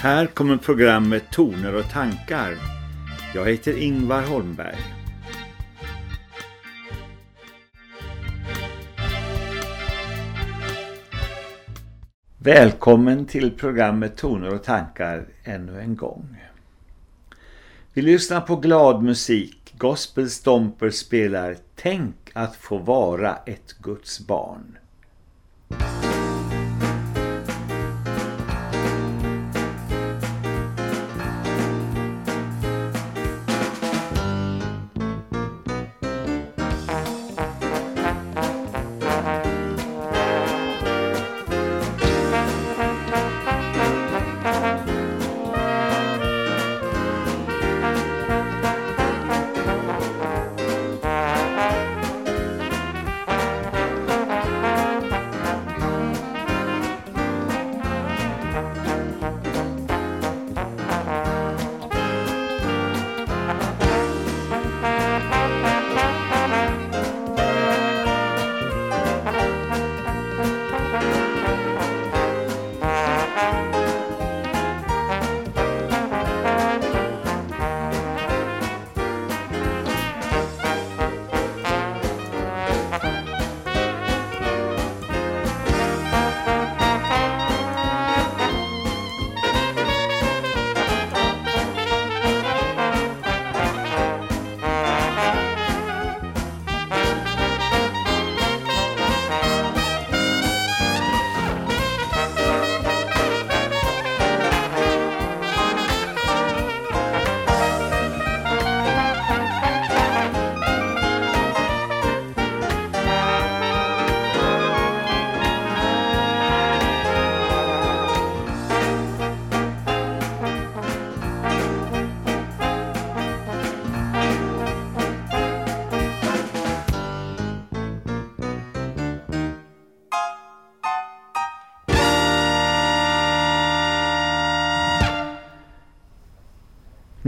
Här kommer programmet Toner och tankar. Jag heter Ingvar Holmberg. Välkommen till programmet Toner och tankar ännu en gång. Vi lyssnar på glad musik. Gospel Stomper spelar Tänk att få vara ett Guds barn.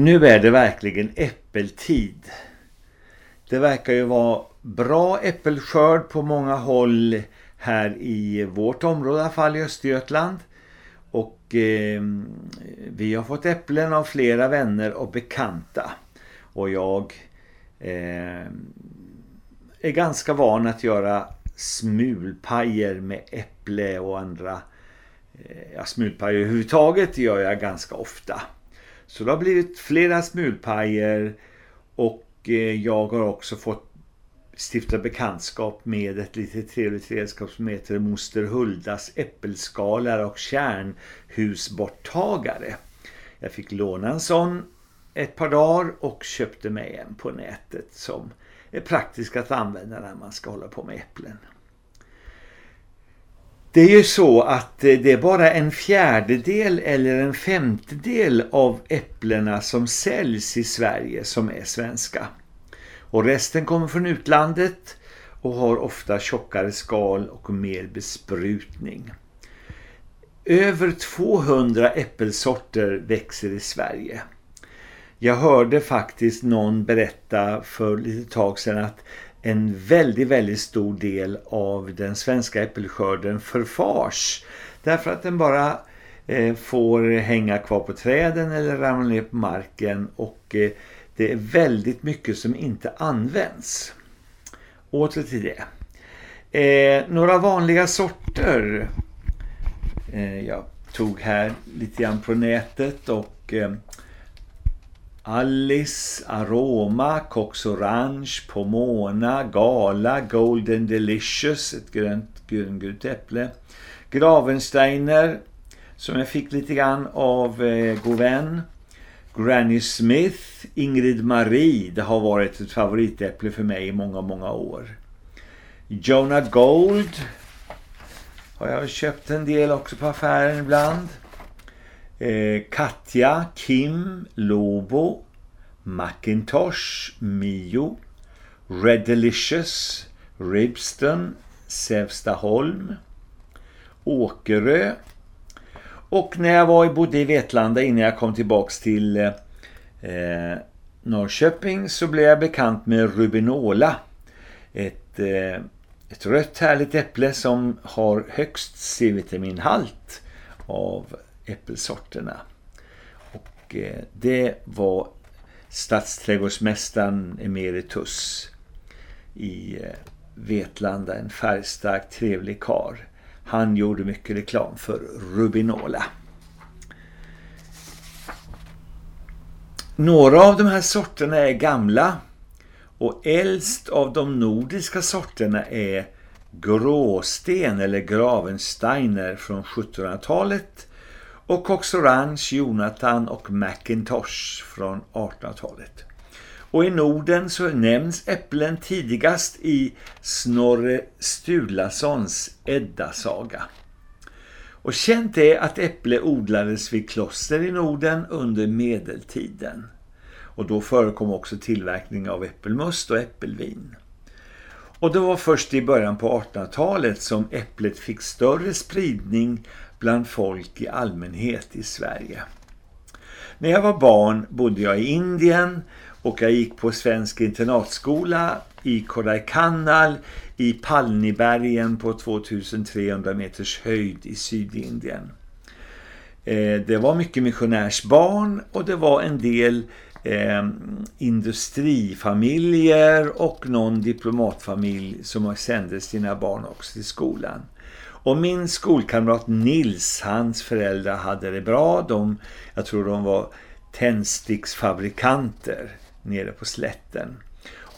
Nu är det verkligen äppeltid. Det verkar ju vara bra äppelskörd på många håll här i vårt område, i alla fall i Östergötland. Och eh, vi har fått äpplen av flera vänner och bekanta. Och jag eh, är ganska van att göra smulpajer med äpple och andra eh, ja, smulpajer överhuvudtaget gör jag ganska ofta. Så det har blivit flera smulpajer och eh, jag har också fått stifta bekantskap med ett litet trevligt redskap som heter Moster Huldas äppelskalare och kärnhusborttagare. Jag fick låna en sån ett par dagar och köpte mig en på nätet som är praktisk att använda när man ska hålla på med äpplen. Det är ju så att eh, det är bara en fjärdedel eller en femtedel av äpplena som säljs i Sverige som är svenska. Och resten kommer från utlandet och har ofta tjockare skal och mer besprutning. Över 200 äppelsorter växer i Sverige. Jag hörde faktiskt någon berätta för lite tag sedan att en väldigt, väldigt stor del av den svenska äppelskörden förfars. Därför att den bara eh, får hänga kvar på träden eller ramla ner på marken och eh, det är väldigt mycket som inte används. Åter till det. Eh, några vanliga sorter eh, jag tog här lite grann på nätet och eh, Alice, Aroma, Cox Orange, Pomona, Gala, Golden Delicious, ett grönt gröngult äpple. Gravensteiner, som jag fick lite grann av eh, Goven. Granny Smith, Ingrid Marie, det har varit ett favoritäpple för mig i många, många år. Jonah Gold har jag köpt en del också på affären ibland. Eh, Katja, Kim, Lobo, Macintosh, Mio, Red Delicious, Ribston, Sävstaholm, Åkerö och när jag var i bodde i Vetlanda innan jag kom tillbaks till eh, Norrköping så blev jag bekant med Rubinola. Ett, eh, ett rött härligt äpple som har högst C-vitaminhalt av äppelsorterna. och eh, det var stadsträdgårdsmästaren emeritus i eh, Vetlanda, en färgstark trevlig kar. Han gjorde mycket reklam för Rubinola. Några av de här sorterna är gamla och äldst av de nordiska sorterna är gråsten eller gravensteiner från 1700-talet och Cox Orange, Jonathan och Macintosh från 1800-talet. Och i Norden så nämns äpplen tidigast i Snorre Sturlasons Edda-saga. Och känt är att äpple odlades vid kloster i Norden under medeltiden. Och då förekom också tillverkning av äppelmust och äppelvin. Och det var först i början på 1800-talet som äpplet fick större spridning bland folk i allmänhet i Sverige. När jag var barn bodde jag i Indien och jag gick på svensk internatskola i Kodaikanal i Palnibergen på 2300 meters höjd i Sydindien. Eh, det var mycket missionärsbarn och det var en del eh, industrifamiljer och någon diplomatfamilj som sände sina barn också till skolan. Och min skolkamrat Nils, hans föräldrar hade det bra. De, jag tror de var tändsticksfabrikanter nere på slätten.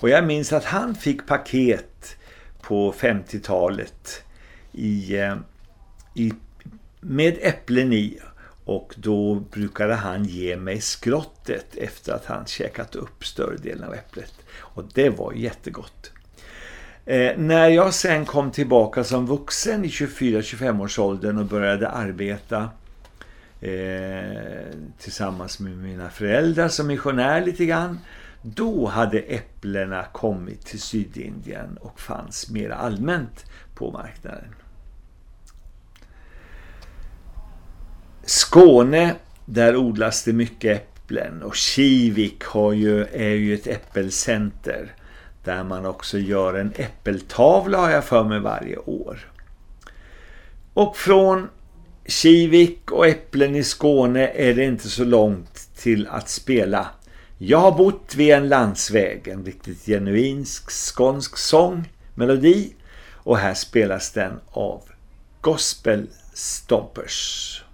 Och jag minns att han fick paket på 50-talet i, eh, i, med äpplen i och då brukade han ge mig skrottet efter att han käkat upp större delen av äpplet. Och det var jättegott. Eh, när jag sen kom tillbaka som vuxen i 24-25 års åldern och började arbeta eh, tillsammans med mina föräldrar som missionär lite grann då hade äpplena kommit till Sydindien och fanns mer allmänt på marknaden. Skåne, där odlas det mycket äpplen och Kivik har ju, är ju ett äppelcenter där man också gör en äppeltavla har jag för mig varje år. Och från Kivik och äpplen i Skåne är det inte så långt till att spela. Jag har bott vid en landsväg, en riktigt genuinsk skånsk sång, melodi och här spelas den av Gospel Stompers.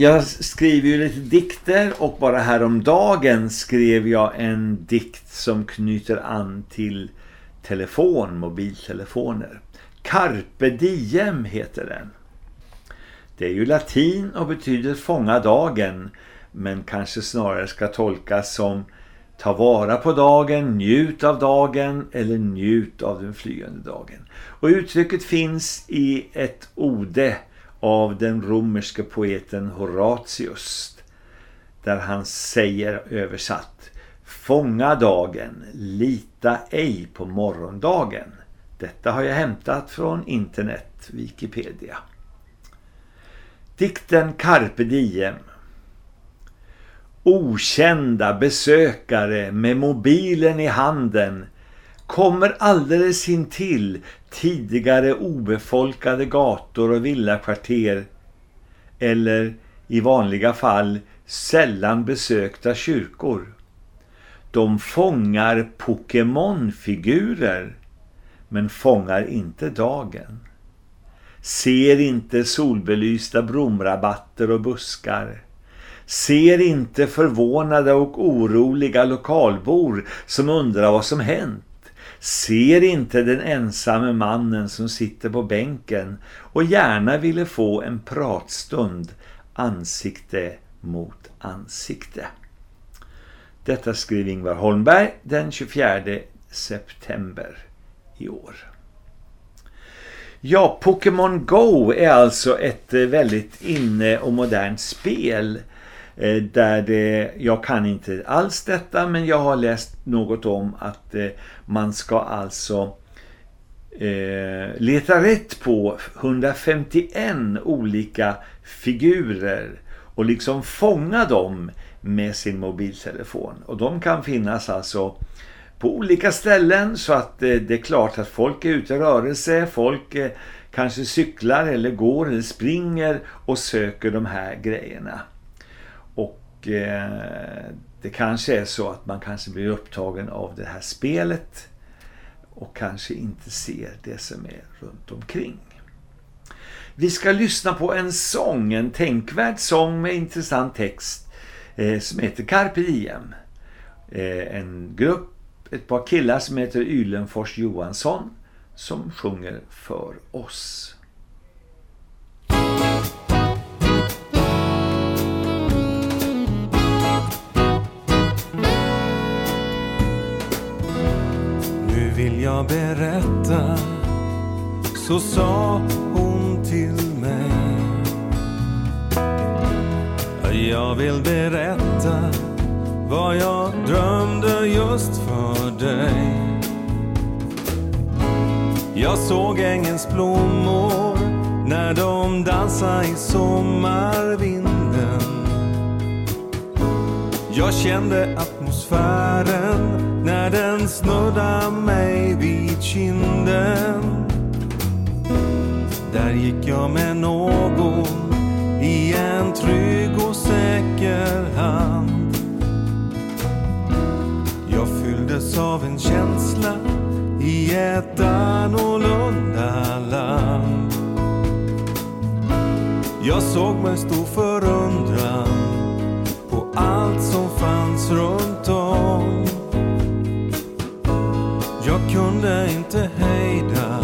Jag skriver ju lite dikter och bara häromdagen skrev jag en dikt som knyter an till telefon, mobiltelefoner. Carpe diem heter den. Det är ju latin och betyder fånga dagen men kanske snarare ska tolkas som ta vara på dagen, njut av dagen eller njut av den flyende dagen. Och uttrycket finns i ett ode av den romerske poeten Horatius där han säger översatt Fånga dagen, lita ej på morgondagen. Detta har jag hämtat från internet, Wikipedia. Dikten Carpe Diem Okända besökare med mobilen i handen kommer alldeles intill tidigare obefolkade gator och villakvarter eller i vanliga fall sällan besökta kyrkor. De fångar Pokémon-figurer men fångar inte dagen. Ser inte solbelysta bromrabatter och buskar. Ser inte förvånade och oroliga lokalbor som undrar vad som hänt. Ser inte den ensamme mannen som sitter på bänken och gärna ville få en pratstund ansikte mot ansikte. Detta skrev Ingvar Holmberg den 24 september i år. Ja, Pokémon Go är alltså ett väldigt inne och modernt spel Eh, där det, jag kan inte alls detta men jag har läst något om att eh, man ska alltså eh, leta rätt på 151 olika figurer och liksom fånga dem med sin mobiltelefon. Och de kan finnas alltså på olika ställen så att det är klart att folk är ute i rörelse, folk kanske cyklar eller går eller springer och söker de här grejerna. Och eh, det kanske är så att man kanske blir upptagen av det här spelet och kanske inte ser det som är runt omkring. Vi ska lyssna på en sång, en tänkvärd sång med intressant text eh, som heter Carpe Diem. Eh, en grupp, ett par killar som heter Ylenfors Johansson som sjunger för oss. Jag berätta Så sa hon till mig. Jag vill berätta vad jag drömde just för dig. Jag såg ängens blommor när de dansade i sommarvinden. Jag kände atmosfären när den snuddar mig vid kinden. Där gick jag med någon i en trygg och säker hand. Jag fylldes av en känsla i ett annorlunda land. Jag såg med stor förundran på allt som fanns runt om kunde inte hejda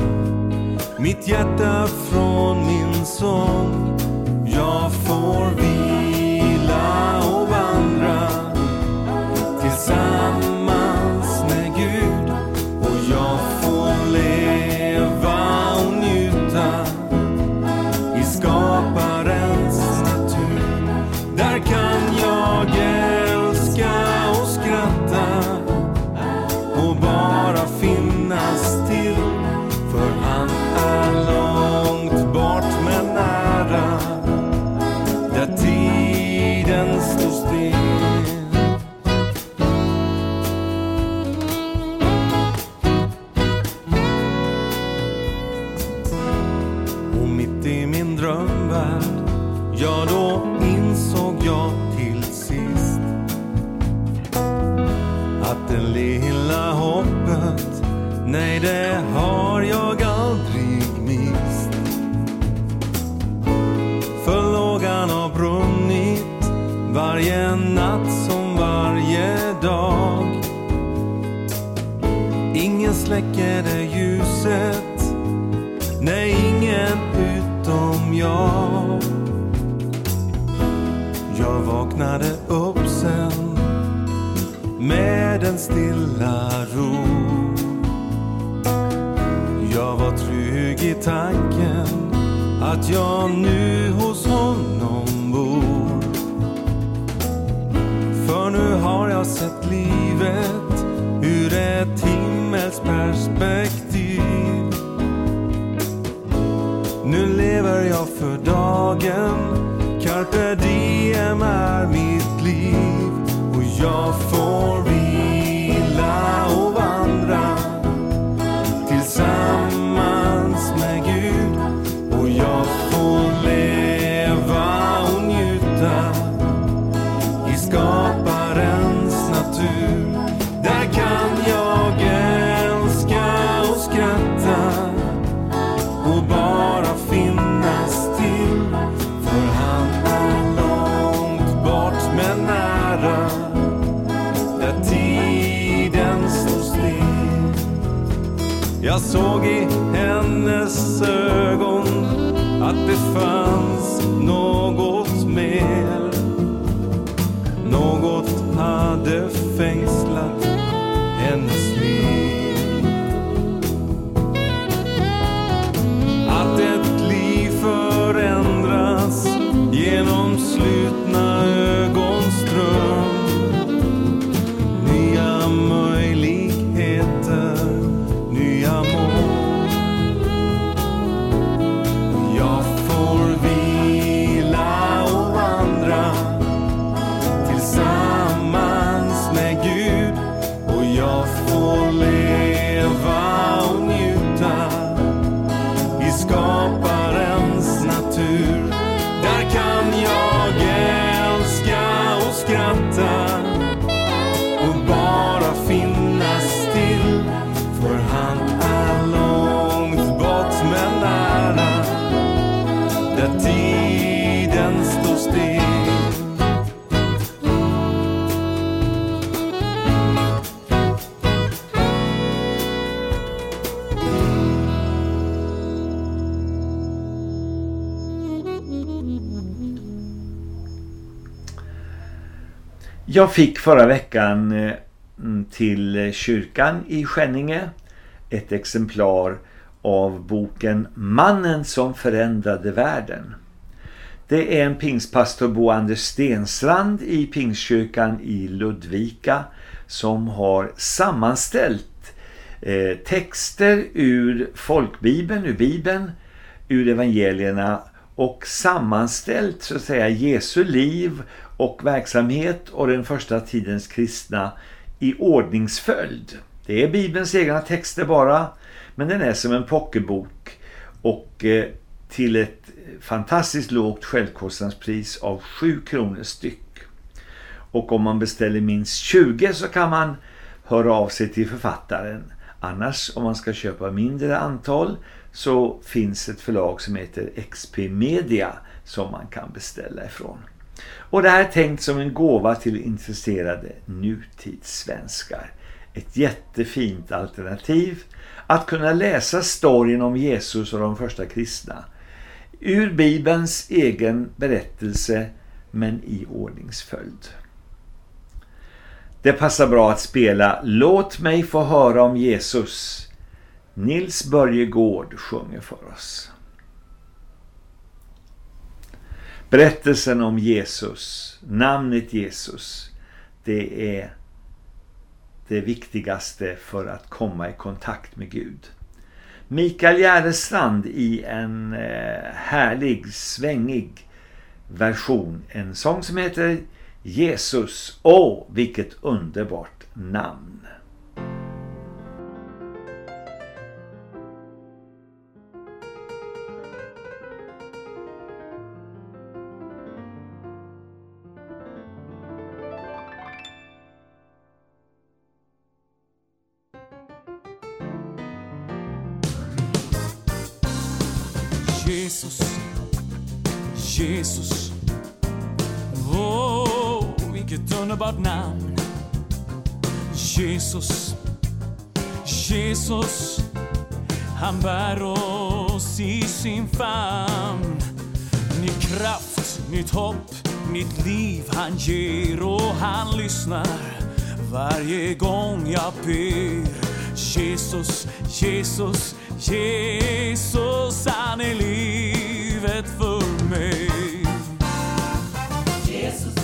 mitt hjärta från min sång. Jag får vila och vandra tillsammans med Gud och jag får leva och njuta i skaparens natur. Där kan jag det har jag aldrig mist. För lågan har brunnit varje natt som varje dag. Ingen släcker det ljuset, nej ingen utom jag. Jag vaknade upp sen med en stilla ro tanken att jag nu hos honom bor. För nu har jag sett livet ur ett himmelsperspektiv. Nu lever jag för dagen. Carpe diem är mitt liv. Och jag såg i hennes ögon att det fanns något mer. Något hade fängslat Jag fick förra veckan eh, till kyrkan i Skänninge ett exemplar av boken Mannen som förändrade världen. Det är en pingstpastor Bo Anders Stensrand i Pingstkyrkan i Ludvika som har sammanställt eh, texter ur folkbibeln, ur bibeln, ur evangelierna och sammanställt så att säga Jesu liv och verksamhet och den första tidens kristna i ordningsföljd. Det är Bibelns egna texter bara, men den är som en pocketbok och eh, till ett fantastiskt lågt självkostnadspris av 7 kronor styck. Och om man beställer minst 20 så kan man höra av sig till författaren. Annars om man ska köpa mindre antal så finns ett förlag som heter XP Media som man kan beställa ifrån. Och det här är tänkt som en gåva till intresserade nutidssvenskar. Ett jättefint alternativ att kunna läsa storyn om Jesus och de första kristna. Ur Bibelns egen berättelse men i ordningsföljd. Det passar bra att spela Låt mig få höra om Jesus. Nils Börjegård sjunger för oss. Berättelsen om Jesus, namnet Jesus, det är det viktigaste för att komma i kontakt med Gud. Mikael Järrestrand i en eh, härlig, svängig version. En sång som heter Jesus. Åh, vilket underbart namn. Jesus, Jesus. Åh, vilket underbart namn. Jesus, Jesus, han bär oss i sin famn. Ny kraft, nytt hopp, nytt liv han ger och han lyssnar varje gång jag ber. Jesus, Jesus, Jesus, han är livet för mig. Jesus,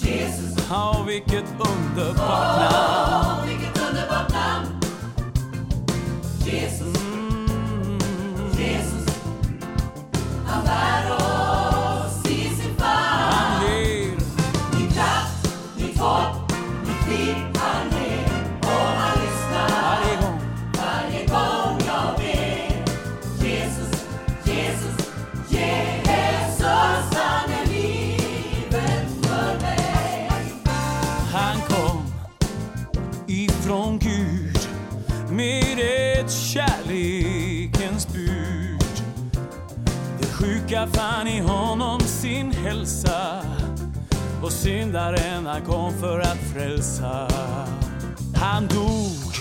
Jesus, Ja, vilket underbart namn. De sjuka i honom sin hälsa och syndaren han kom för att frälsa. Han dog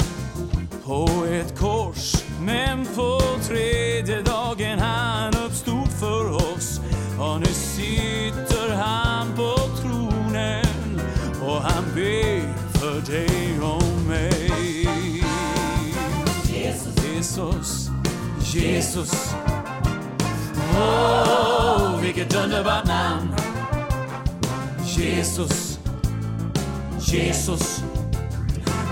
på ett kors men på tredje dagen han uppstod för oss och nu sitter han på tronen och han ber för dig och mig. Jesus, Jesus, Jesus. Åh, vilket underbart namn. Jesus, Jesus.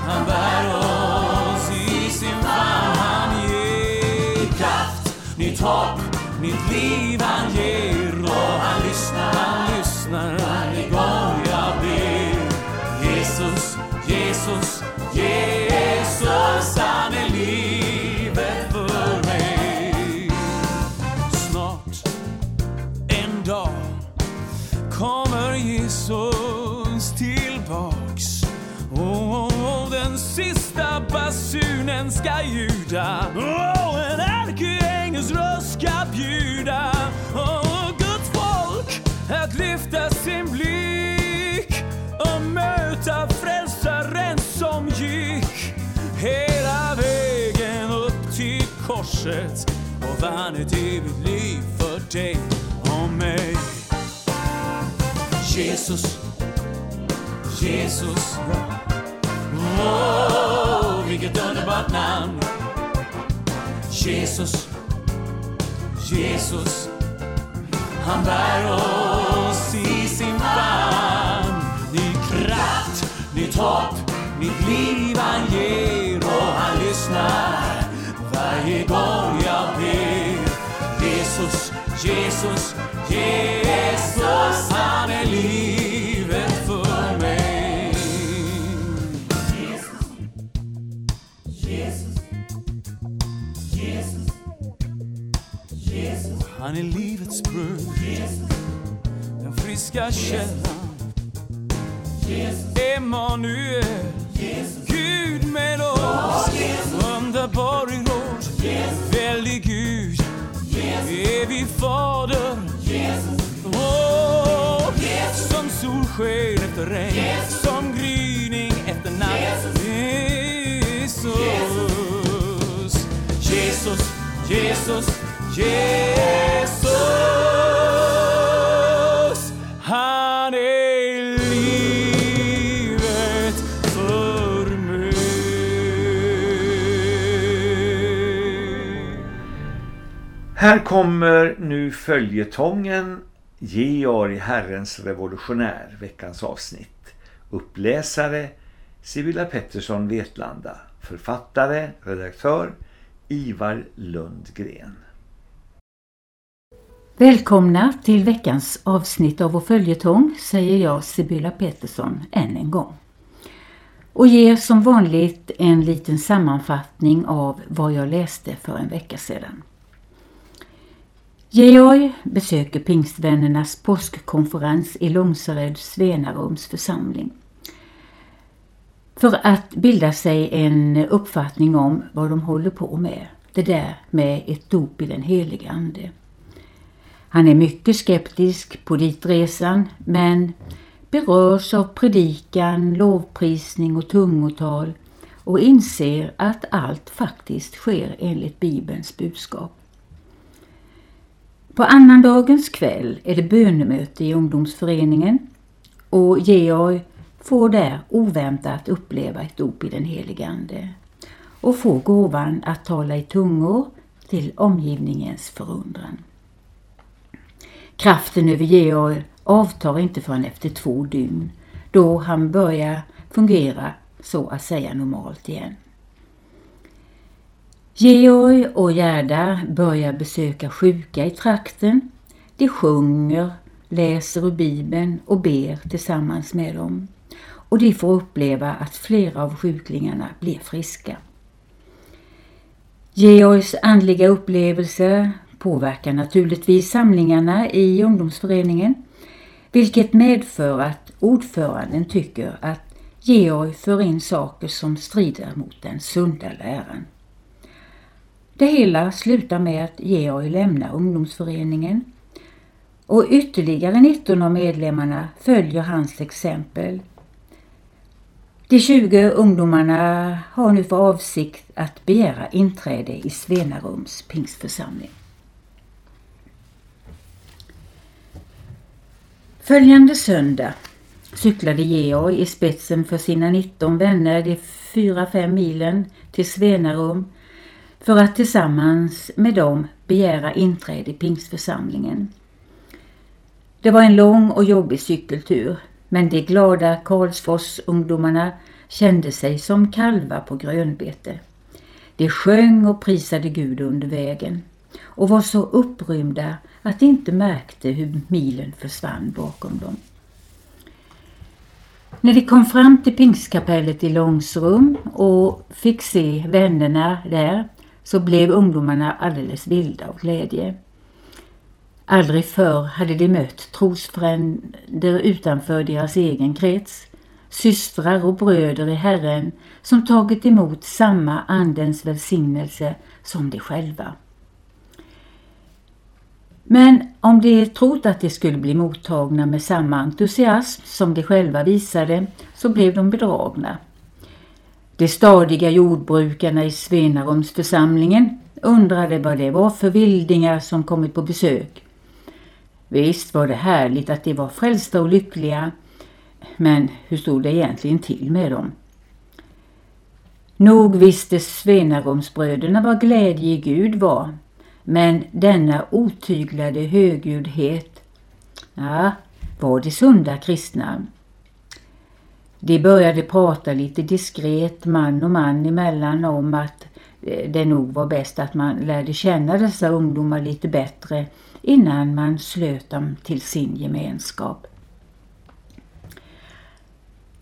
Han bär oss i sin famn. Han ger kraft, nytt hopp, nytt liv han ger. Basunen ska ljuda. Och en ärkeängels röst ska bjuda. Och Guds folk att lyfta sin blick och möta frälsaren som gick hela vägen upp till korset och vann ett evigt liv för dig och mig. Jesus, Jesus, åh, vilket underbart namn. Jesus, Jesus, han bär oss i sin famn. Ny kraft, nytt hopp, nytt liv han ger och han lyssnar varje gång jag ber. Jesus, Jesus, Jesus, han är liv Jesus, Jesus, Jesus, Han är livets bröd, Jesus, den friska källan. Jesus, Emanuel, Jesus, Gud med oss. Underbar i råd, väldig Gud, evig fader. Jesus, Åh, som solsken efter regn, som natt. Jesus, Jesus, Jesus, Jesus. Han är livet för mig. Här kommer nu följetongen Georg Herrens revolutionär, veckans avsnitt. Uppläsare Sibylla Pettersson Vetlanda. Författare, redaktör Ivar Lundgren. Välkomna till veckans avsnitt av vår följetong, säger jag Sibylla Pettersson än en gång. Och ger som vanligt en liten sammanfattning av vad jag läste för en vecka sedan. Georg besöker Pingstvännernas påskkonferens i Långsered Svenarums församling. För att bilda sig en uppfattning om vad de håller på med. Det där med ett dop i den helige ande. Han är mycket skeptisk på ditresan men berörs av predikan, lovprisning och tungotal och inser att allt faktiskt sker enligt Bibelns budskap. På annandagens kväll är det bönemöte i ungdomsföreningen och Georg får där oväntat uppleva ett dop i den helige Ande och får gåvan att tala i tungor till omgivningens förundran. Kraften över Georg avtar inte förrän efter två dygn då han börjar fungera så att säga normalt igen. Georg och Gerda börjar besöka sjuka i trakten. De sjunger, läser ur Bibeln och ber tillsammans med dem. Och de får uppleva att flera av sjuklingarna blir friska. Georgs andliga upplevelser påverkar naturligtvis samlingarna i ungdomsföreningen, vilket medför att ordföranden tycker att Georg för in saker som strider mot den sunda läran. Det hela slutar med att Georg lämnar ungdomsföreningen och ytterligare 19 av medlemmarna följer hans exempel. De 20 ungdomarna har nu för avsikt att begära inträde i Svenarums pingstförsamling. Följande söndag cyklade Georg i spetsen för sina 19 vänner de 4-5 milen till Svenarum för att tillsammans med dem begära inträde i pingstförsamlingen. Det var en lång och jobbig cykeltur men de glada Karlsfors-ungdomarna kände sig som kalvar på grönbete. De sjöng och prisade Gud under vägen och var så upprymda att de inte märkte hur milen försvann bakom dem. När de kom fram till pingstkapellet i Långsrum och fick se vännerna där så blev ungdomarna alldeles vilda av glädje. Aldrig förr hade de mött trosfränder utanför deras egen krets, systrar och bröder i Herren som tagit emot samma Andens välsignelse som de själva. Men om de trott att de skulle bli mottagna med samma entusiasm som de själva visade så blev de bedragna. De stadiga jordbrukarna i Svenarumsförsamlingen undrade vad det var för vildingar som kommit på besök. Visst var det härligt att de var frälsta och lyckliga, men hur stod det egentligen till med dem? Nog visste Svenarumsbröderna vad glädje i Gud var, men denna otyglade högljuddhet, ja, var de sunda kristna. De började prata lite diskret man och man emellan om att eh, det nog var bäst att man lärde känna dessa ungdomar lite bättre innan man slöt dem till sin gemenskap.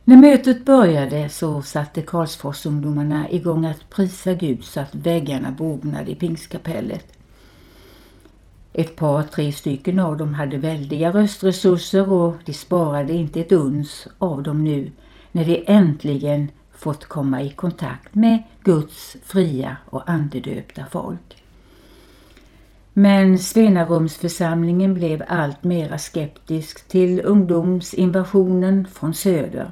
När mötet började så satte Karlsforsungdomarna igång att prisa Gud så att väggarna bognade i pingskapellet. Ett par, tre stycken av dem hade väldiga röstresurser och de sparade inte ett uns av dem nu när de äntligen fått komma i kontakt med Guds fria och andedöpta folk. Men Svenarumsförsamlingen blev allt mera skeptisk till ungdomsinvasionen från söder.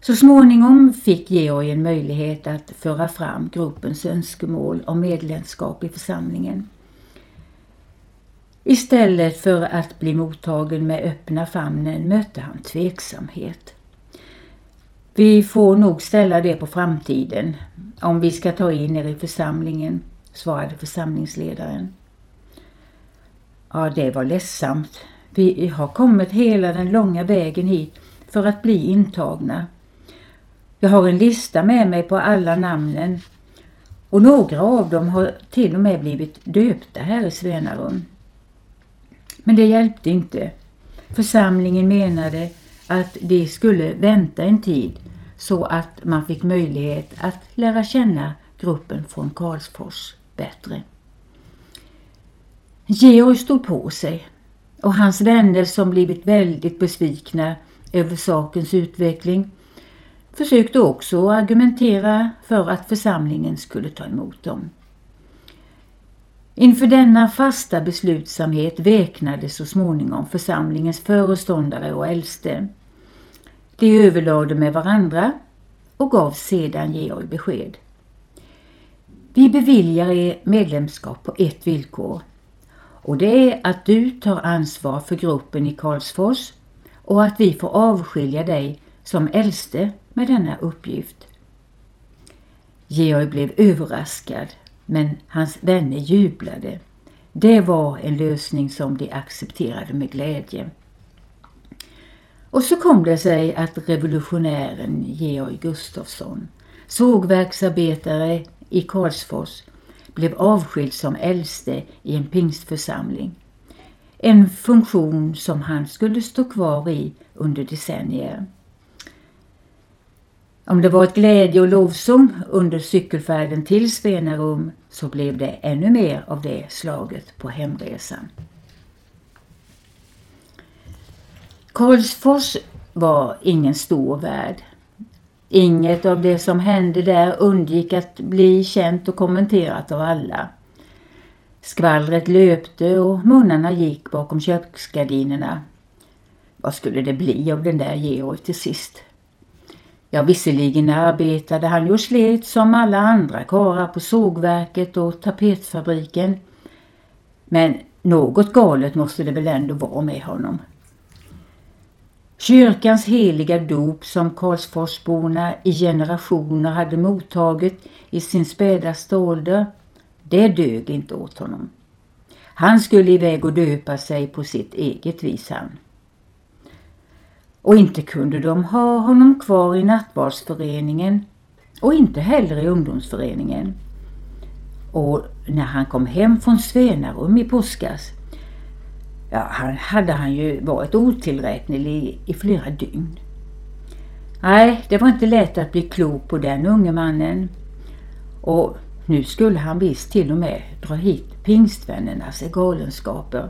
Så småningom fick Georg en möjlighet att föra fram gruppens önskemål om medlemskap i församlingen. Istället för att bli mottagen med öppna famnen mötte han tveksamhet. Vi får nog ställa det på framtiden om vi ska ta in er i församlingen, svarade församlingsledaren. Ja, det var ledsamt. Vi har kommit hela den långa vägen hit för att bli intagna. Jag har en lista med mig på alla namnen och några av dem har till och med blivit döpta här i Svenarum. Men det hjälpte inte. Församlingen menade att de skulle vänta en tid så att man fick möjlighet att lära känna gruppen från Karlsfors bättre. Georg stod på sig och hans vänner som blivit väldigt besvikna över sakens utveckling försökte också argumentera för att församlingen skulle ta emot dem. Inför denna fasta beslutsamhet väknade så småningom församlingens föreståndare och äldste. De överlade med varandra och gav sedan Georg besked. Vi beviljar er medlemskap på ett villkor och det är att du tar ansvar för gruppen i Karlsfors och att vi får avskilja dig som äldste med denna uppgift. Georg blev överraskad men hans vänner jublade. Det var en lösning som de accepterade med glädje. Och så kom det sig att revolutionären Georg Gustafsson, sågverksarbetare i Karlsfors, blev avskild som äldste i en pingstförsamling. En funktion som han skulle stå kvar i under decennier. Om det var ett glädje och lovsång under cykelfärden till Svenarum så blev det ännu mer av det slaget på hemresan. Karlsfors var ingen stor värld. Inget av det som hände där undgick att bli känt och kommenterat av alla. Skvallret löpte och munnarna gick bakom köksgardinerna. Vad skulle det bli av den där Georg till sist? Ja, visserligen arbetade han ju slet som alla andra karlar på sågverket och tapetfabriken. Men något galet måste det väl ändå vara med honom. Kyrkans heliga dop som Karlsforsborna i generationer hade mottagit i sin spädaste ålder, det dög inte åt honom. Han skulle iväg och döpa sig på sitt eget vis han. Och inte kunde de ha honom kvar i nattvardsföreningen och inte heller i ungdomsföreningen. Och när han kom hem från Svenarum i påskas ja, han, hade han ju varit otillräknelig i flera dygn. Nej, det var inte lätt att bli klok på den unge mannen. Och nu skulle han visst till och med dra hit pingstvännernas galenskaper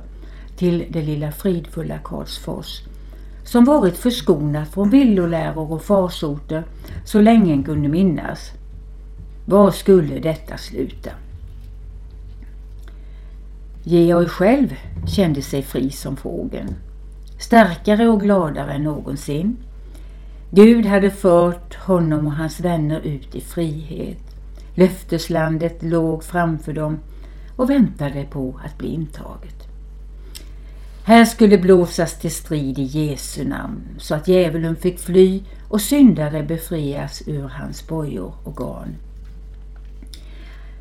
till det lilla fridfulla Karlsfors som varit förskonat från villoläror och farsoter så länge en kunde minnas. Var skulle detta sluta? Georg själv kände sig fri som fågeln. Starkare och gladare än någonsin. Gud hade fört honom och hans vänner ut i frihet. Löfteslandet låg framför dem och väntade på att bli intaget. Här skulle blåsas till strid i Jesu namn så att djävulen fick fly och syndare befrias ur hans bojor och garn.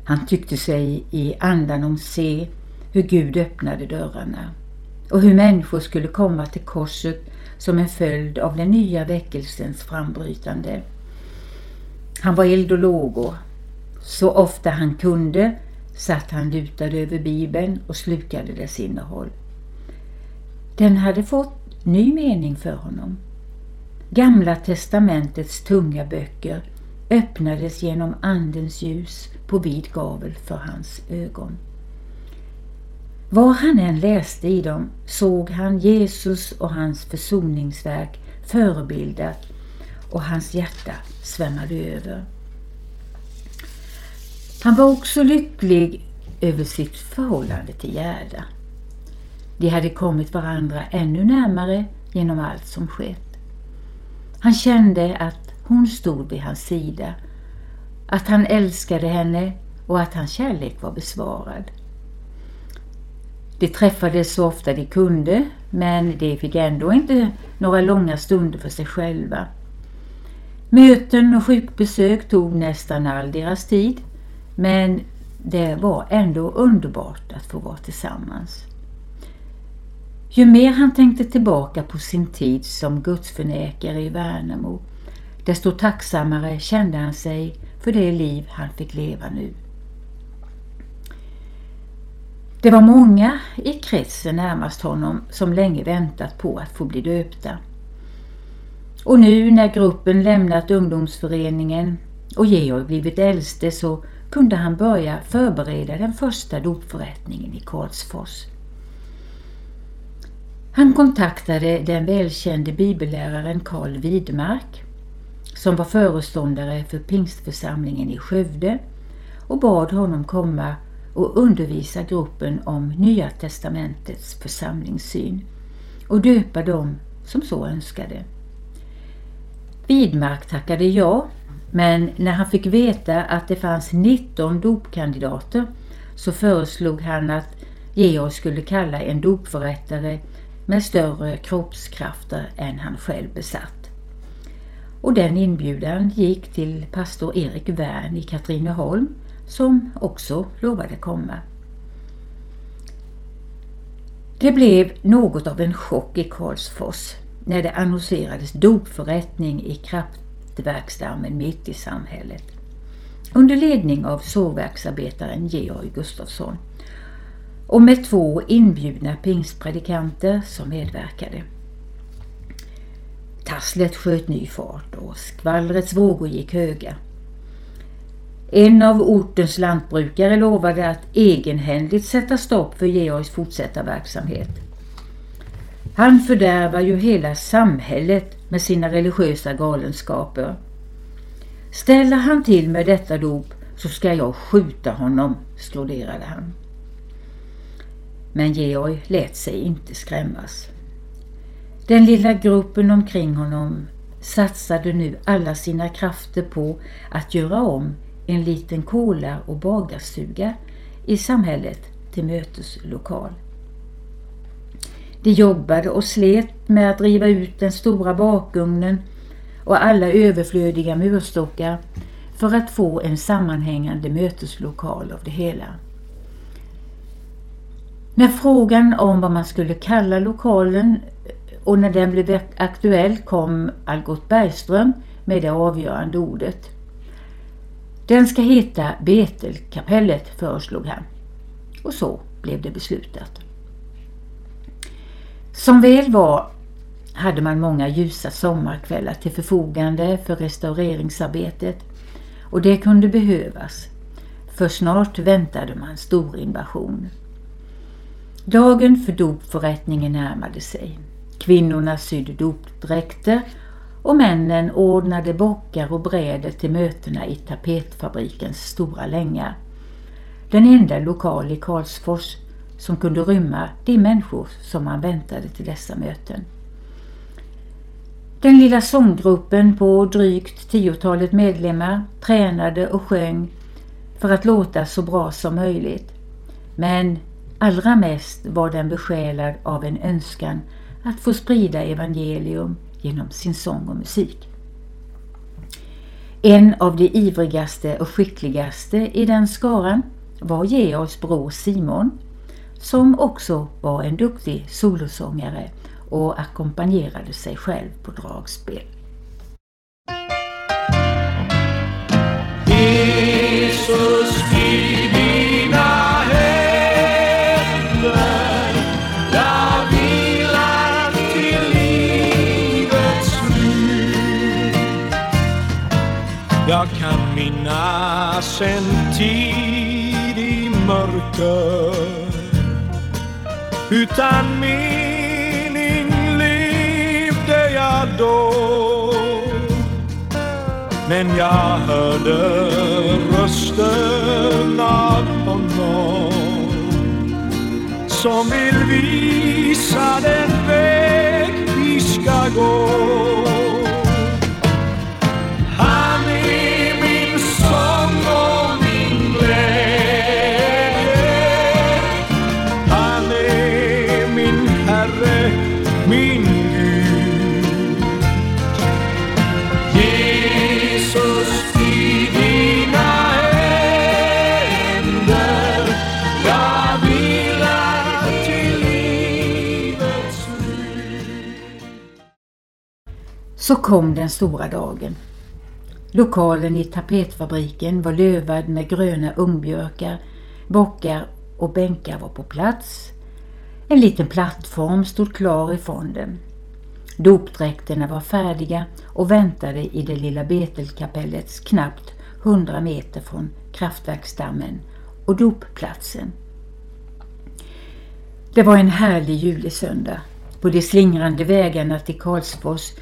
Han tyckte sig i andan om se hur Gud öppnade dörrarna och hur människor skulle komma till korset som en följd av den nya väckelsens frambrytande. Han var eld och lågor. Så ofta han kunde satt han lutad över Bibeln och slukade dess innehåll. Den hade fått ny mening för honom. Gamla testamentets tunga böcker öppnades genom Andens ljus på vid gavel för hans ögon. Var han än läste i dem såg han Jesus och hans försoningsverk förebildat och hans hjärta svämmade över. Han var också lycklig över sitt förhållande till Gerda. De hade kommit varandra ännu närmare genom allt som skett. Han kände att hon stod vid hans sida, att han älskade henne och att hans kärlek var besvarad. De träffades så ofta de kunde men de fick ändå inte några långa stunder för sig själva. Möten och sjukbesök tog nästan all deras tid men det var ändå underbart att få vara tillsammans. Ju mer han tänkte tillbaka på sin tid som gudsförnekare i Värnamo desto tacksammare kände han sig för det liv han fick leva nu. Det var många i kretsen närmast honom som länge väntat på att få bli döpta. Och nu när gruppen lämnat ungdomsföreningen och Georg blivit äldste så kunde han börja förbereda den första dopförrättningen i Karlsfors. Han kontaktade den välkände bibelläraren Karl Widmark som var föreståndare för pingstförsamlingen i Skövde och bad honom komma och undervisa gruppen om Nya testamentets församlingssyn och döpa dem som så önskade. Widmark tackade ja Men när han fick veta att det fanns 19 dopkandidater så föreslog han att Georg skulle kalla en dopförrättare med större kroppskrafter än han själv besatt. Och den inbjudan gick till pastor Erik Wern i Katrineholm som också lovade komma. Det blev något av en chock i Karlsfors när det annonserades dopförrättning i kraftverksdammen mitt i samhället. Under ledning av sågverksarbetaren Georg Gustafsson och med två inbjudna pingstpredikanter som medverkade. Tasslet sköt ny fart och skvallrets vågor gick höga. En av ortens lantbrukare lovade att egenhändigt sätta stopp för Georgs fortsatta verksamhet. Han fördärvar ju hela samhället med sina religiösa galenskaper. Ställer han till med detta dop så ska jag skjuta honom, skroderade han. Men Georg lät sig inte skrämmas. Den lilla gruppen omkring honom satsade nu alla sina krafter på att göra om en liten kola och bagarstuga i samhället till möteslokal. De jobbade och slet med att riva ut den stora bakugnen och alla överflödiga murstockar för att få en sammanhängande möteslokal av det hela. När frågan om vad man skulle kalla lokalen och när den blev aktuell kom Algot Bergström med det avgörande ordet. Den ska heta Betelkapellet, föreslog han. Och så blev det beslutat. Som väl var hade man många ljusa sommarkvällar till förfogande för restaureringsarbetet och det kunde behövas, för snart väntade man stor invasion. Dagen för dopförrättningen närmade sig. Kvinnorna sydde dopdräkter och männen ordnade bockar och bräder till mötena i tapetfabrikens stora länga. Den enda lokal i Karlsfors som kunde rymma de människor som man väntade till dessa möten. Den lilla sånggruppen på drygt tiotalet medlemmar tränade och sjöng för att låta så bra som möjligt. Men allra mest var den besjälad av en önskan att få sprida evangelium genom sin sång och musik. En av de ivrigaste och skickligaste i den skaran var Georgs bror Simon som också var en duktig solosångare och ackompanjerade sig själv på dragspel. Minnas en tid i mörker. Utan mening levde jag då. Men jag hörde rösten av honom Som vill visa den väg vi ska gå. Så kom den stora dagen. Lokalen i tapetfabriken var lövad med gröna ungbjörkar, bockar och bänkar var på plats. En liten plattform stod klar i fonden. Dopdräkterna var färdiga och väntade i det lilla Betelkapellets knappt 100 meter från kraftverksdammen och dopplatsen. Det var en härlig julisöndag. På de slingrande vägarna till Karlsfors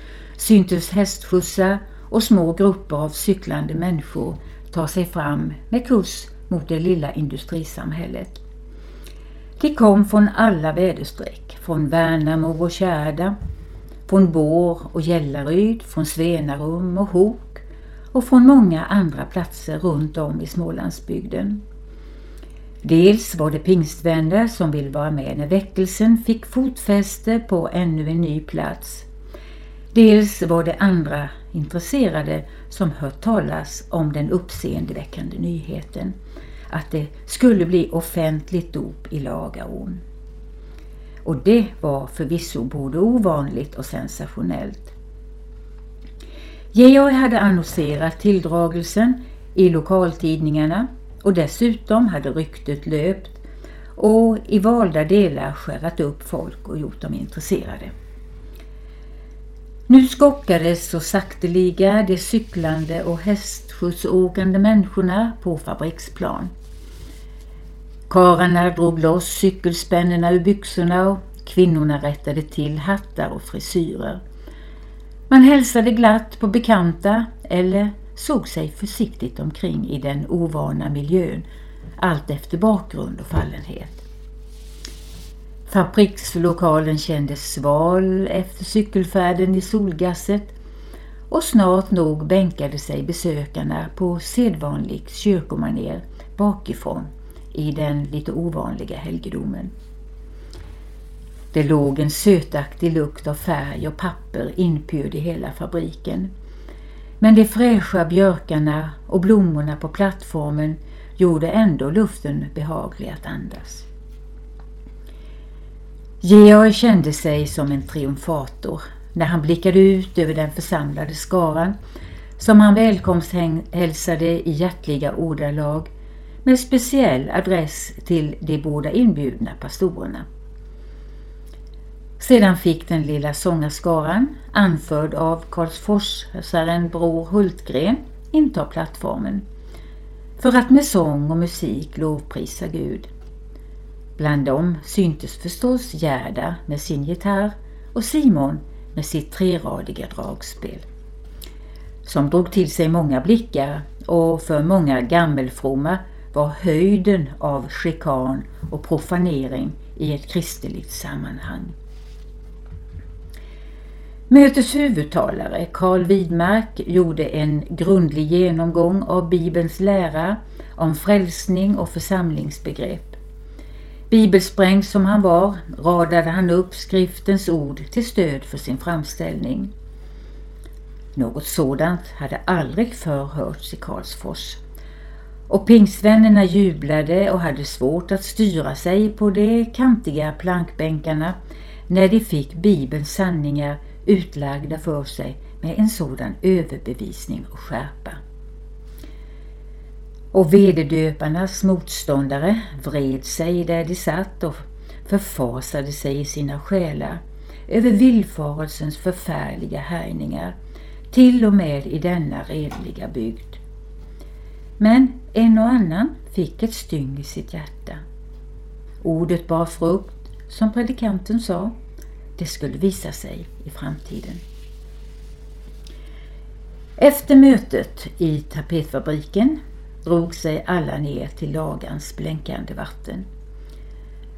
syntes hästskjutsar och små grupper av cyklande människor ta sig fram med kurs mot det lilla industrisamhället. De kom från alla väderstreck, från Värnamo och Kärda, från Bår och Gällaryd, från Svenarum och Hok och från många andra platser runt om i Smålandsbygden. Dels var det pingstvänner som ville vara med när väckelsen fick fotfäste på ännu en ny plats. Dels var det andra intresserade som hört talas om den uppseendeväckande nyheten att det skulle bli offentligt dop i Lagaån. Och det var förvisso både ovanligt och sensationellt. Georg hade annonserat tilldragelsen i lokaltidningarna och dessutom hade ryktet löpt och i valda delar skärrat upp folk och gjort dem intresserade. Nu skockades så sakteliga de cyklande och hästskjutsåkande människorna på fabriksplan. Kararna drog loss cykelspännena ur byxorna och kvinnorna rättade till hattar och frisyrer. Man hälsade glatt på bekanta eller såg sig försiktigt omkring i den ovana miljön, allt efter bakgrund och fallenhet. Fabrikslokalen kändes sval efter cykelfärden i solgasset och snart nog bänkade sig besökarna på sedvanligt kyrkomaner bakifrån i den lite ovanliga helgedomen. Det låg en sötaktig lukt av färg och papper inpyrd i hela fabriken. Men de fräscha björkarna och blommorna på plattformen gjorde ändå luften behaglig att andas. Georg kände sig som en triumfator när han blickade ut över den församlade skaran som han välkomsthälsade i hjärtliga ordalag med speciell adress till de båda inbjudna pastorerna. Sedan fick den lilla sångarskaran, anförd av Karlsforsaren Bror Hultgren, inta plattformen för att med sång och musik lovprisa Gud. Bland dem syntes förstås Gerda med sin gitarr och Simon med sitt treradiga dragspel. Som drog till sig många blickar och för många gammelfromma var höjden av chikan och profanering i ett kristeligt sammanhang. Mötets huvudtalare Karl Widmark gjorde en grundlig genomgång av Bibelns lära om frälsning och församlingsbegrepp. Bibelsprängd som han var radade han upp skriftens ord till stöd för sin framställning. Något sådant hade aldrig förr hörts i Karlsfors. Och pingstvännerna jublade och hade svårt att styra sig på de kantiga plankbänkarna när de fick Bibelns sanningar utlagda för sig med en sådan överbevisning och skärpa. Och vederdöparnas motståndare vred sig där de satt och förfasade sig i sina själar över villfarelsens förfärliga härjningar, till och med i denna redliga bygd. Men en och annan fick ett styng i sitt hjärta. Ordet bar frukt, som predikanten sa, det skulle visa sig i framtiden. Efter mötet i tapetfabriken drog sig alla ner till lagans blänkande vatten.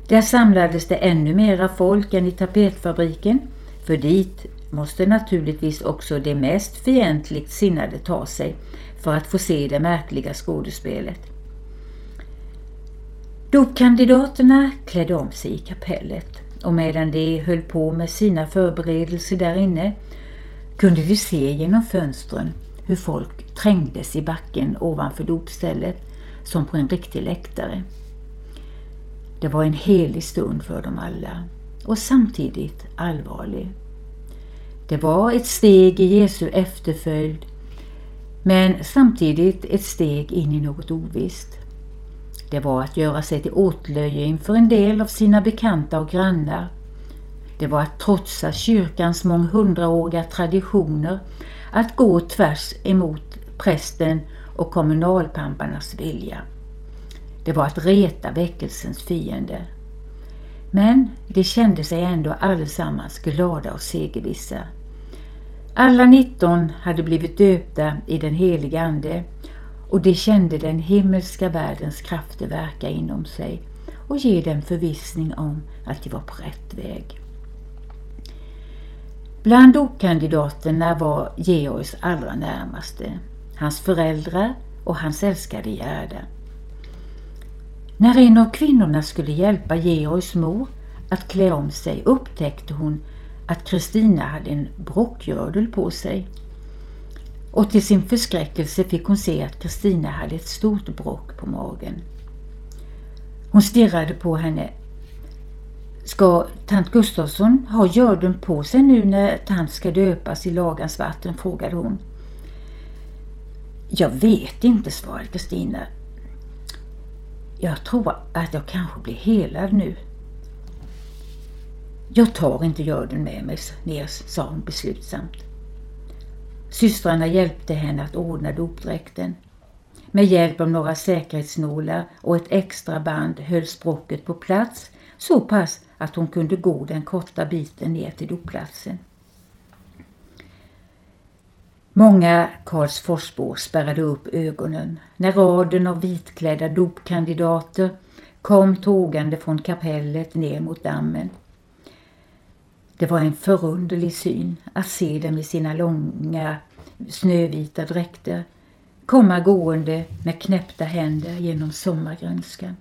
Där samlades det ännu mera folk än i tapetfabriken, för dit måste naturligtvis också de mest fientligt sinnade ta sig för att få se det märkliga skådespelet. Dopkandidaterna klädde om sig i kapellet och medan de höll på med sina förberedelser där inne kunde de se genom fönstren hur folk trängdes i backen ovanför dopstället som på en riktig läktare. Det var en helig stund för dem alla och samtidigt allvarlig. Det var ett steg i Jesu efterföljd men samtidigt ett steg in i något ovisst. Det var att göra sig till åtlöje inför en del av sina bekanta och grannar. Det var att trotsa kyrkans månghundraåriga traditioner, att gå tvärs emot prästen och kommunalpamparnas vilja. Det var att reta väckelsens fiende. Men de kände sig ändå allesammans glada och segervissa. Alla 19 hade blivit döpta i den heliga Ande och de kände den himmelska världens krafter verka inom sig och ge dem förvissning om att de var på rätt väg. Bland dopkandidaterna var Georgs allra närmaste. hans föräldrar och hans älskade Gerda. När en av kvinnorna skulle hjälpa Georgs mor att klä om sig upptäckte hon att Kristina hade en brockgördel på sig. Och till sin förskräckelse fick hon se att Kristina hade ett stort brock på magen. Hon stirrade på henne. Ska tant Gustafsson ha görden på sig nu när tant ska döpas i lagans vatten? frågade hon. Jag vet inte, svarade Kristina. Jag tror att jag kanske blir helad nu. Jag tar inte görden med mig ner, sa hon beslutsamt. Systrarna hjälpte henne att ordna dopdräkten. Med hjälp av några säkerhetsnålar och ett extra band höll språket på plats så pass att hon kunde gå den korta biten ner till dopplatsen. Många Karlsforsbor spärrade upp ögonen när raden av vitklädda dopkandidater kom tågande från kapellet ner mot dammen. Det var en förunderlig syn att se dem i sina långa snövita dräkter komma gående med knäppta händer genom sommargrönskan.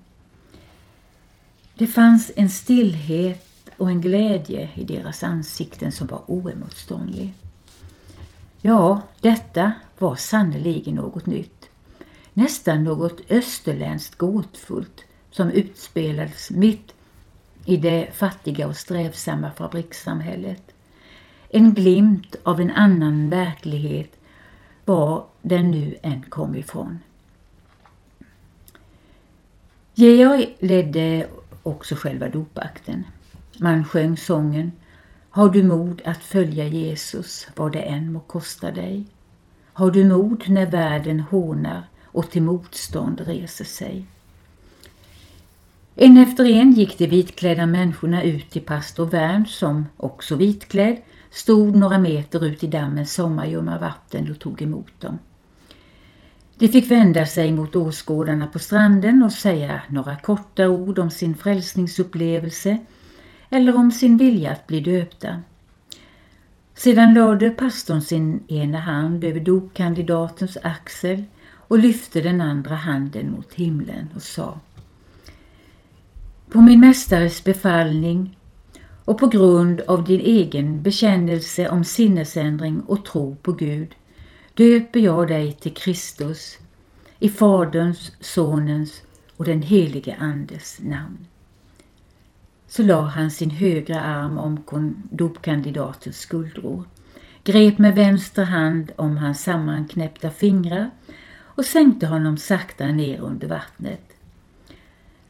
Det fanns en stillhet och en glädje i deras ansikten som var oemotståndlig. Ja, detta var sannerligen något nytt. Nästan något österländskt gåtfullt som utspelades mitt i det fattiga och strävsamma fabrikssamhället. En glimt av en annan verklighet var den nu än kom ifrån. Georg ledde också själva dopakten. Man sjöng sången Har du mod att följa Jesus vad det än må kosta dig? Har du mod när världen hånar och till motstånd reser sig? En efter en gick de vitklädda människorna ut till pastor Wern som, också vitklädd, stod några meter ut i dammens sommarljumma vatten och tog emot dem. De fick vända sig mot åskådarna på stranden och säga några korta ord om sin frälsningsupplevelse eller om sin vilja att bli döpta. Sedan lade pastorn sin ena hand över dopkandidatens axel och lyfte den andra handen mot himlen och sa På min mästares befallning och på grund av din egen bekännelse om sinnesändring och tro på Gud döper jag dig till Kristus i Faderns, Sonens och den helige Andes namn. Så la han sin högra arm om dopkandidatens skuldror, grep med vänster hand om hans sammanknäppta fingrar och sänkte honom sakta ner under vattnet.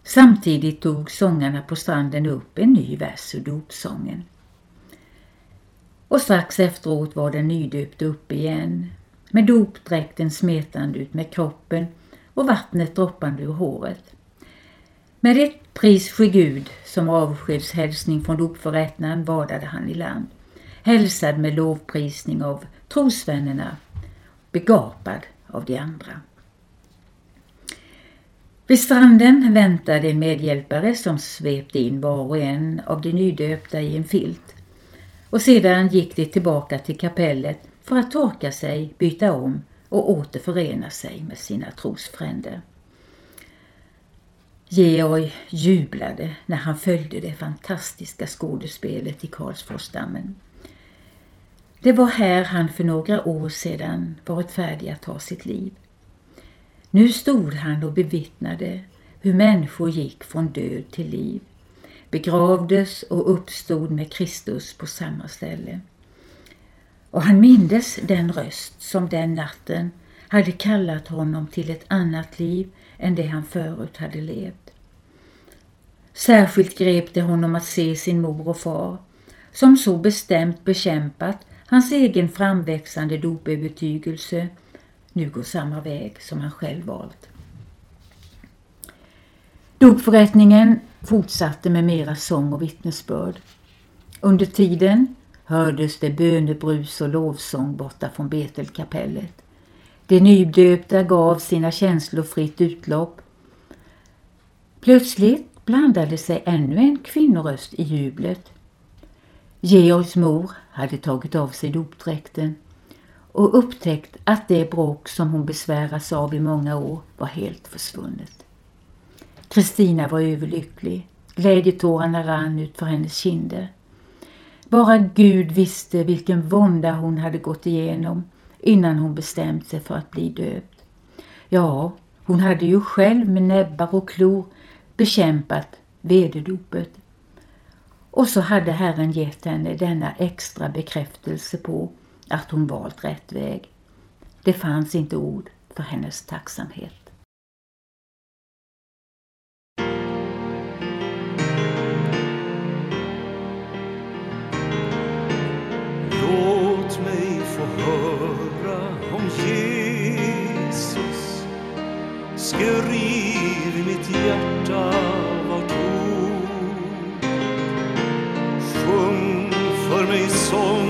Samtidigt tog sångarna på stranden upp en ny vers ur dopsången. Och strax efteråt var den nydöpte uppe igen med dopdräkten smetande ut med kroppen och vattnet droppande ur håret. Med ett pris ske Gud som avskedshälsning från dopförrättaren vadade han i land, hälsad med lovprisning av trosvännerna, begapad av de andra. Vid stranden väntade en medhjälpare som svepte in var och en av de nydöpta i en filt. Och sedan gick de tillbaka till kapellet för att torka sig, byta om och återförena sig med sina trosfränder. Georg jublade när han följde det fantastiska skådespelet i Karlsforsdammen. Det var här han för några år sedan varit färdig att ta sitt liv. Nu stod han och bevittnade hur människor gick från död till liv, begravdes och uppstod med Kristus på samma ställe. Och han mindes den röst som den natten hade kallat honom till ett annat liv än det han förut hade levt. Särskilt grep det honom att se sin mor och far, som så bestämt bekämpat hans egen framväxande dopövertygelse, nu går samma väg som han själv valt. Dopförrättningen fortsatte med mera sång och vittnesbörd. Under tiden hördes det bönebrus och lovsång borta från Betelkapellet. De nydöpta gav sina känslor fritt utlopp. Plötsligt blandade sig ännu en kvinnoröst i jublet. Georgs mor hade tagit av sig dopdräkten och upptäckt att det bråk som hon besväras av i många år var helt försvunnet. Kristina var överlycklig. Glädjetårarna rann ut för hennes kinder. Bara Gud visste vilken vånda hon hade gått igenom innan hon bestämt sig för att bli döpt. Ja, hon hade ju själv med näbbar och klor bekämpat vederdopet. Och så hade Herren gett henne denna extra bekräftelse på att hon valt rätt väg. Det fanns inte ord för hennes tacksamhet. Få höra om Jesus. Skriv i mitt hjärta vart ord Sjung för mig sång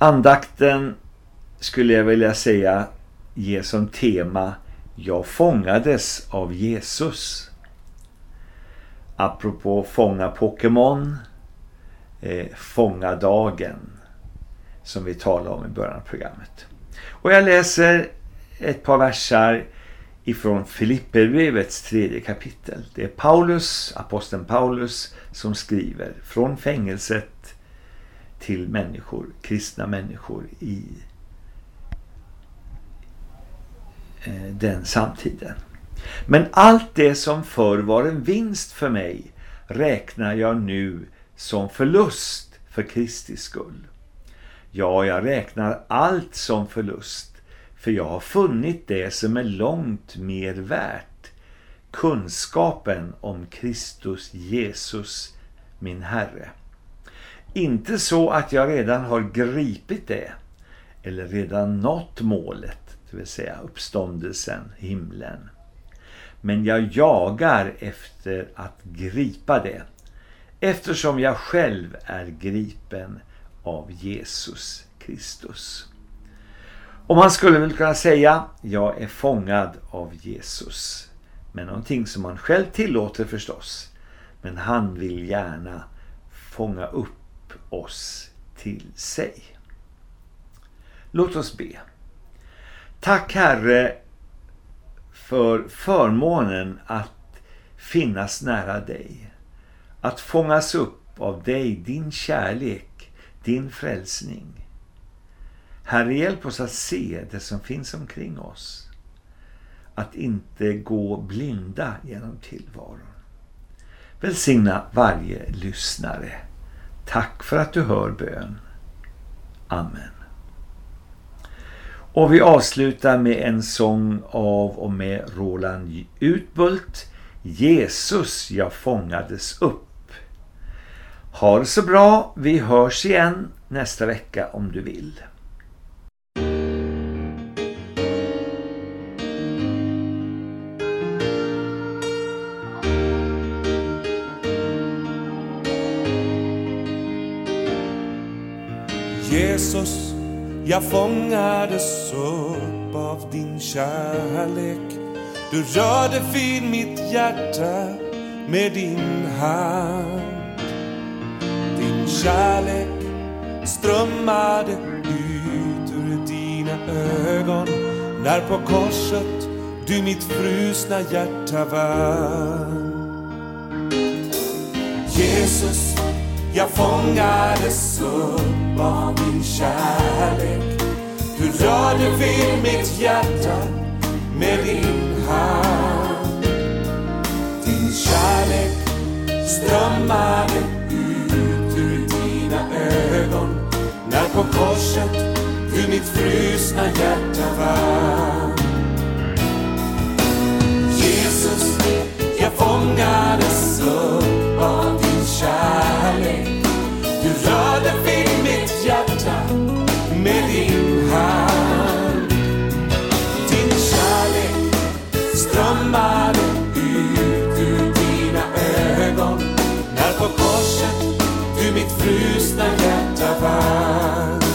Andakten skulle jag vilja säga ger som tema Jag fångades av Jesus. Apropå fånga Pokémon, eh, fånga dagen som vi talade om i början av programmet. Och jag läser ett par versar ifrån Filipperbrevets tredje kapitel. Det är Paulus, aposteln Paulus, som skriver från fängelset till människor, kristna människor i eh, den samtiden. Men allt det som förr var en vinst för mig räknar jag nu som förlust för Kristi skull. Ja, jag räknar allt som förlust för jag har funnit det som är långt mer värt. Kunskapen om Kristus Jesus, min Herre. Inte så att jag redan har gripit det eller redan nått målet, det vill säga uppståndelsen, himlen. Men jag jagar efter att gripa det eftersom jag själv är gripen av Jesus Kristus. Och man skulle väl kunna säga, jag är fångad av Jesus. Men någonting som man själv tillåter förstås. Men han vill gärna fånga upp oss till sig. Låt oss be. Tack Herre för förmånen att finnas nära dig. Att fångas upp av dig, din kärlek, din frälsning. Herre, hjälp oss att se det som finns omkring oss. Att inte gå blinda genom tillvaron. Välsigna varje lyssnare. Tack för att du hör bön. Amen. Och vi avslutar med en sång av och med Roland Utbult. Jesus, jag fångades upp. Ha det så bra. Vi hörs igen nästa vecka om du vill. Jag fångades upp av din kärlek. Du rörde vid mitt hjärta med din hand. Din kärlek strömmade ut ur dina ögon när på korset du mitt frusna hjärta vann. Jesus, jag fångades upp av din kärlek. Du rörde vid mitt hjärta med din hand. Din kärlek strömmade ut ur dina ögon när på korset du mitt frusna hjärta vann. Jesus, jag fångades upp av din kärlek. Du rörde vid mitt hjärta med din hand. Din kärlek strömmade ut ur dina ögon när på korset du mitt frusna hjärta vann.